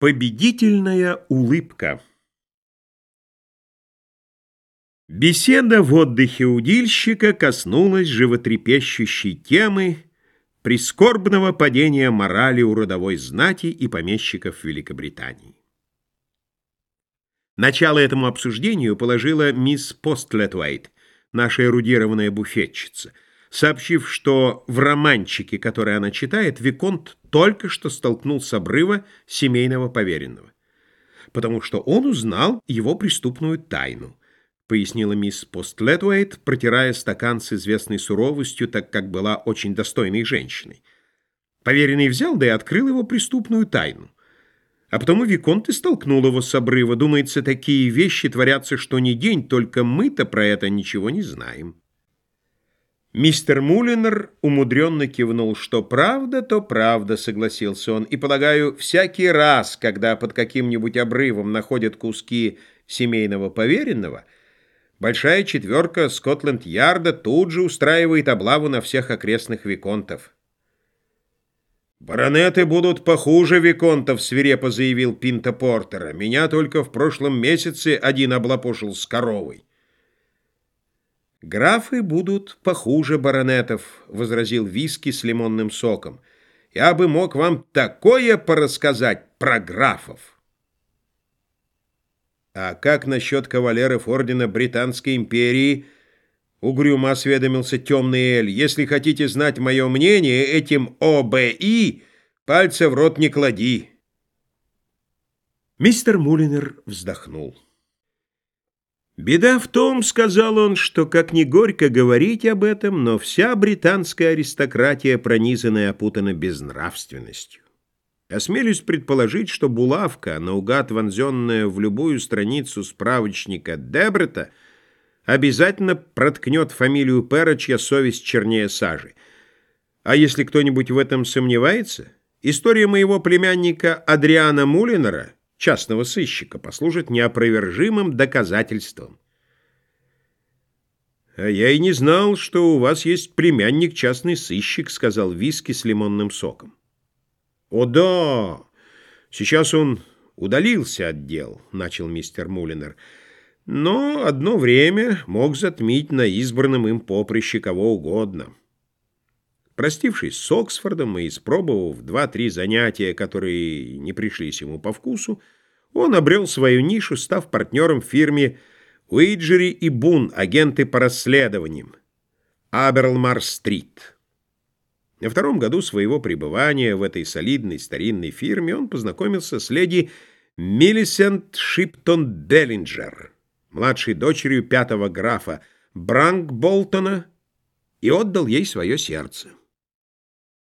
Победительная улыбка Беседа в отдыхе удильщика коснулась животрепещущей темы прискорбного падения морали у родовой знати и помещиков Великобритании. Начало этому обсуждению положила мисс Постлетвейт, наша эрудированная буфетчица — сообщив, что в романчике, который она читает, Виконт только что столкнул с обрыва семейного поверенного, потому что он узнал его преступную тайну, пояснила мисс Постлетуэйт, протирая стакан с известной суровостью, так как была очень достойной женщиной. Поверенный взял, да и открыл его преступную тайну. А потому Виконт и столкнул его с обрыва. Думается, такие вещи творятся что ни день, только мы-то про это ничего не знаем. Мистер Мулинер умудренно кивнул, что правда, то правда, согласился он. И, полагаю, всякий раз, когда под каким-нибудь обрывом находят куски семейного поверенного, большая четверка Скотленд-Ярда тут же устраивает облаву на всех окрестных виконтов. «Баронеты будут похуже виконтов», — свирепо заявил Пинта Портера. «Меня только в прошлом месяце один облапошил с коровой». «Графы будут похуже баронетов», — возразил Виски с лимонным соком. «Я бы мог вам такое порассказать про графов». «А как насчет кавалеров ордена Британской империи?» — угрюмо осведомился темный Эль. «Если хотите знать мое мнение, этим ОБИ пальца в рот не клади». Мистер Мулинер вздохнул. «Беда в том, — сказал он, — что, как ни горько говорить об этом, но вся британская аристократия пронизана и опутана безнравственностью. Осмелюсь предположить, что булавка, наугад вонзенная в любую страницу справочника Дебрета, обязательно проткнет фамилию Пера, чья совесть чернее сажи. А если кто-нибудь в этом сомневается, история моего племянника Адриана Мулинера — частного сыщика послужит неопровержимым доказательством. «А я и не знал, что у вас есть племянник частный сыщик», — сказал Виски с лимонным соком. «О да! Сейчас он удалился от дел», — начал мистер Мулинер. «Но одно время мог затмить на избранном им поприще кого угодно». Простившись с Оксфордом и испробовав два-три занятия, которые не пришлись ему по вкусу, он обрел свою нишу, став партнером фирме Уиджери и Бун, агенты по расследованиям, Аберлмар-стрит. На втором году своего пребывания в этой солидной старинной фирме он познакомился с леди Миллисент Шиптон Деллинджер, младшей дочерью пятого графа Бранк Болтона, и отдал ей свое сердце.